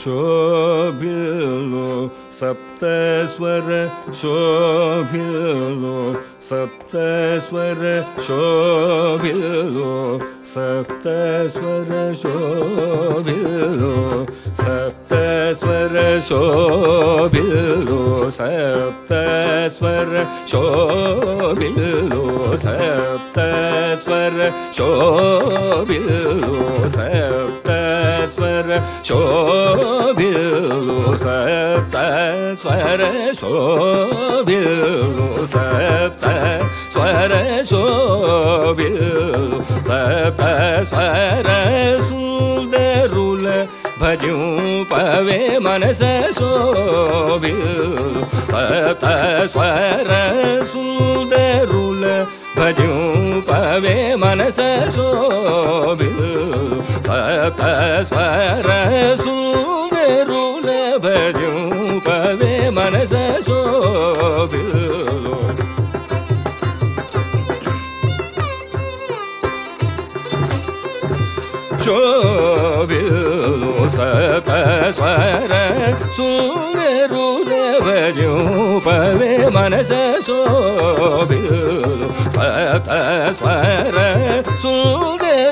Sure. सप्तस्वर शोभिलो सप्तस्वर शोभिलो सप्तस्वर शोभिलो सप्तस्वर शोभिलो सप्तस्वर शोभिलो सप्तस्वर शोभिलो सप्त show सप्त स्वर शोब स्वर शोबि सप्त स्वरसू दरुल भज पावे मनस शोबररुल भज पावे मनस शोबिल शोिलो सर भज भवे मनस शोबर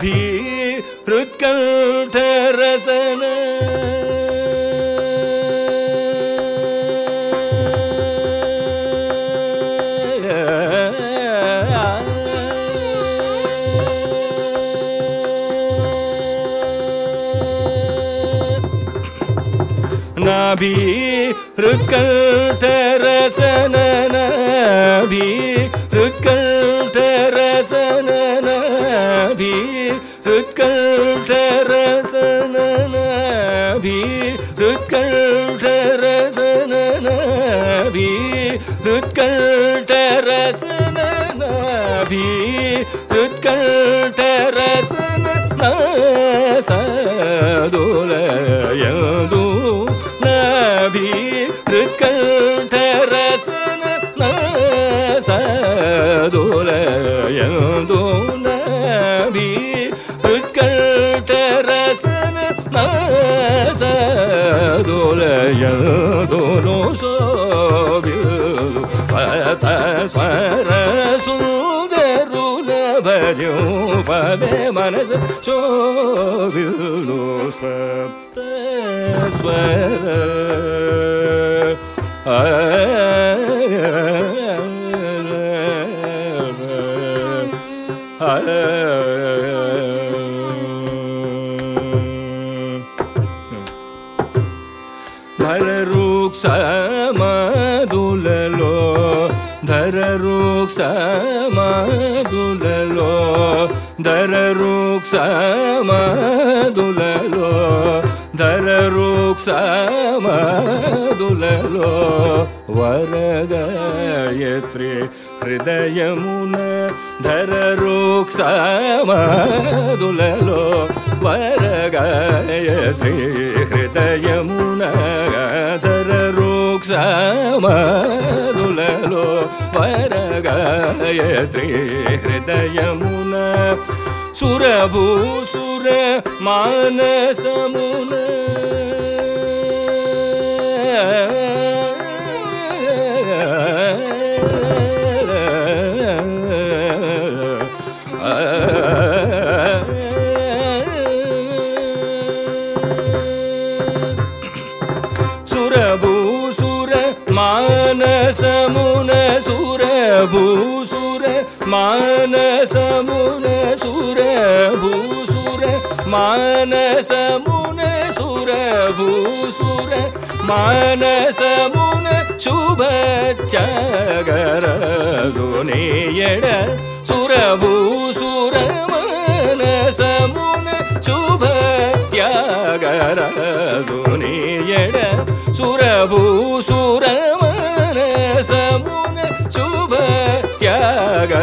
भी हृत्कंठ रसन नाभि हृत्कंठ रसन नाभि हृत्कंठ ऋकण्ठरसननाभि ऋकण्ठरसननाभि ऋकण्ठरसननाभि ऋकण्ठ yolu sabiru Sete sere su deru lebeju Pale manese çobiru Sete. धररुक्ष मधुललो धररुक्ष मधुललो धररुक्ष धरसुलो धररुक्ष दरसुलो धरसुलो हृदयमुन धररुक्ष धरसुलो वरगयत्रि हृदयमुन సమదులలో వరగాయత్రి హృదయమున సురభూసుర మానసమున भूसुर मान समुर भू सुर मान समुन सुर भूसर मान शुभ चगर सुनेयण सुर भूसर शुभ त्यागर सुनेयण सुर भूसर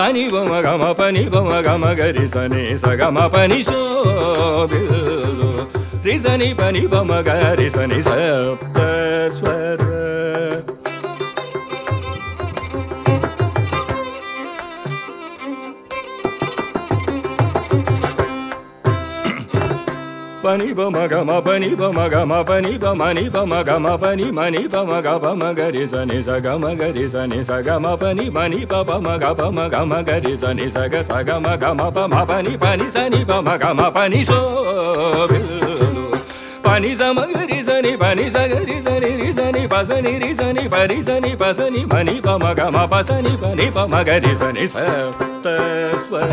సని బొమ గమ పని బొమ గమ గరి సని సగమ పని శోభిలు రి సని పని బొమ గరి సని సప్త స్వర Pani ba ma ga ma pani ba ma ga ma pani ba ma ni ba ma ga ma pani ma ni ba ma ga ba ma ga re sa ni sa ga ma ga re sa ni sa ga ma pani ma ni ba ba ma ga ba ma ga ma ga re sa ni sa ga sa ga ma ga ma ba ma pani pani sa ni ba ma ga ma pani so pani sa ma ga re sa ni pani sa ga re sa ni re sa ni pa sa ni re sa ni pa re sa ni pa sa ni ma ni ba ma ga ma pa sa ni pa ni ba ma ga re sa ni sa ta swa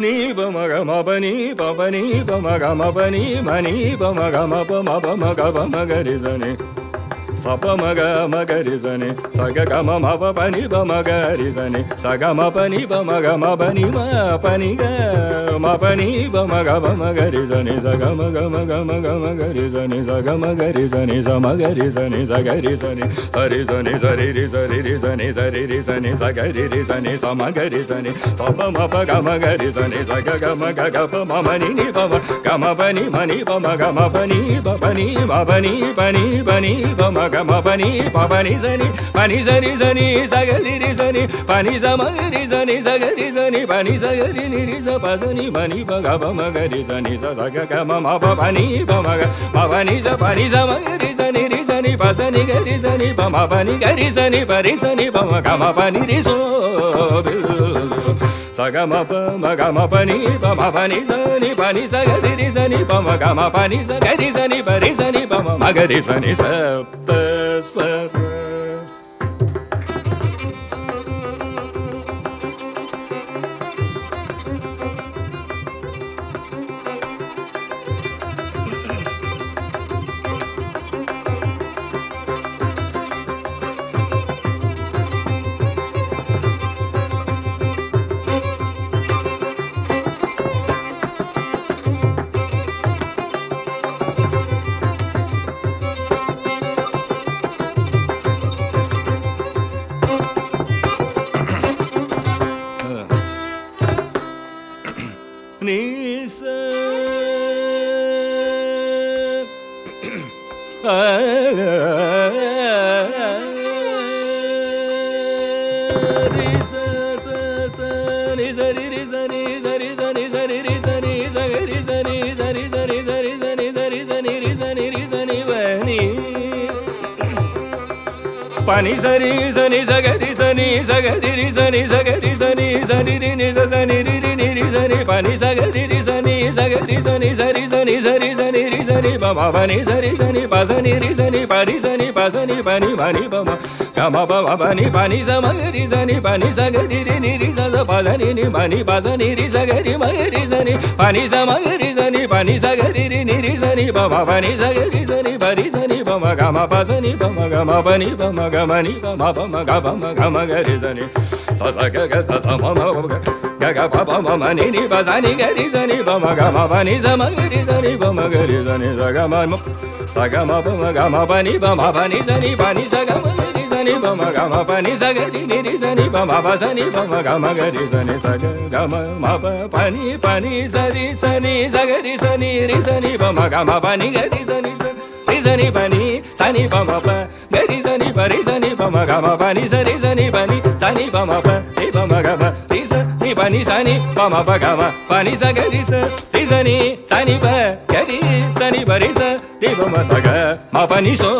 నీ బమ గమ పని పని బమ గమ పని మని బమ గమ పమ బమ గమ గరి సప మగ మగరి సని సగ గమ మప పని బమ గరి సని సగ మ పని బమ గమ పని మ పని గ మ పని బమ గమ మగరి సని సగ మ గమ గమ గమ గరి సని సగ మ గరి సని సమ గరి సని సగరి సని సరి సని సరి రి సరి రి సని సరి రి సని సగరి రి సని సమ గరి సని సప మప గమ గరి సని సగ గమ గ గ ప మ మని ని పమ గమ పని మని పమ గమ పని ప పని మ పని పని పని పమ గమ పని ప పని సని పని సని సని సగరి రి సని పని సమ గరి సని సగరి సని పని సగరి ని రి స ప సని మని ప గ ప మ గరి సని స సగ గ మ మ ప పని ప మ గ మ పని స పని సమ గరి సని రి సని ప సని గరి సని ప మ పని గరి సని పరి సని ప మ గ మ పని రి సో సగమ ప మ గ మ పని ప మ పని సని పని సగరి రి సని ప మ గ మ పని స గరి సని పరి సని मरि सनि सप्त स्व పని సరి సని సగరి సని సగరి రి సని సగరి సని సని రి ని స సని రి రి ని రి సని పని సగరి రి సని సగరి సని సరి సని సరి సని రి సని పమ పని సరి సని పసని రి సని పరి సని పసని పని మని పమ గమ పమ పని పని సమగరి సని పని సగరి రి ని రి స పదని ని మని పసని రి సగరి మగరి సని పని సమగరి సని పని సగరి రి ని రి సని పమ పని సగరి సని పరి సని పమ గమ పసని పమ గమ పని పమ గమని పమ పమ గమ గమ గరి సని స స గ గ ga pa pa ma ma ni ni pa sa ni ga ni sa ni pa ma ga pa ni sa ma ga ni sa ni pa ma ga ni sa ni sa ga ma ma sa ga ma pa ma ga pa ni pa ma pa ni sa ni pa ni sa ga ma ga ni sa ni pa ma ga pa ni sa ga ni ni ni sa ni pa ma pa sa ni pa ma ga ma ga ni sa ni sa ga ga ma ma pa pa ni pa ni sa ni ni sa ga ni sa ni ni sa pa ma ga pa ni ga ni ni sa zani bani sani pa ma pa gari pa pa pa ni ni pa ni pa ni பனி சனி பம பகம பனி சகரி சனி சனி ப கரி சனி பரி சரி பம சக ம பனி so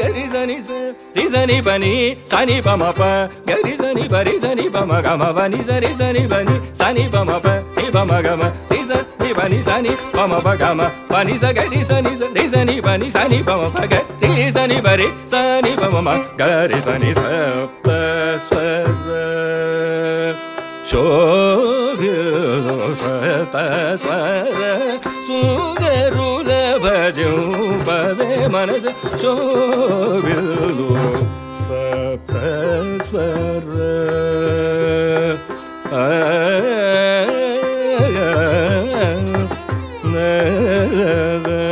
கரி சனி ரி சனி பனி சனி பம ப கரி சனி பரி சனி பம கம பனி சரி சனி பனி சனி பம ப ரி பம கம ரி சனி பனி சனி பம ப கம பனி சகரி சனி ரி சனி பனி சனி பம ப கரி சனி பரி சனி பம ம கரி சனி ச ചോര സുന്ദരുല ഭജോ പവേ മനസ ചോവിലു സപ്തസ്വര നരവ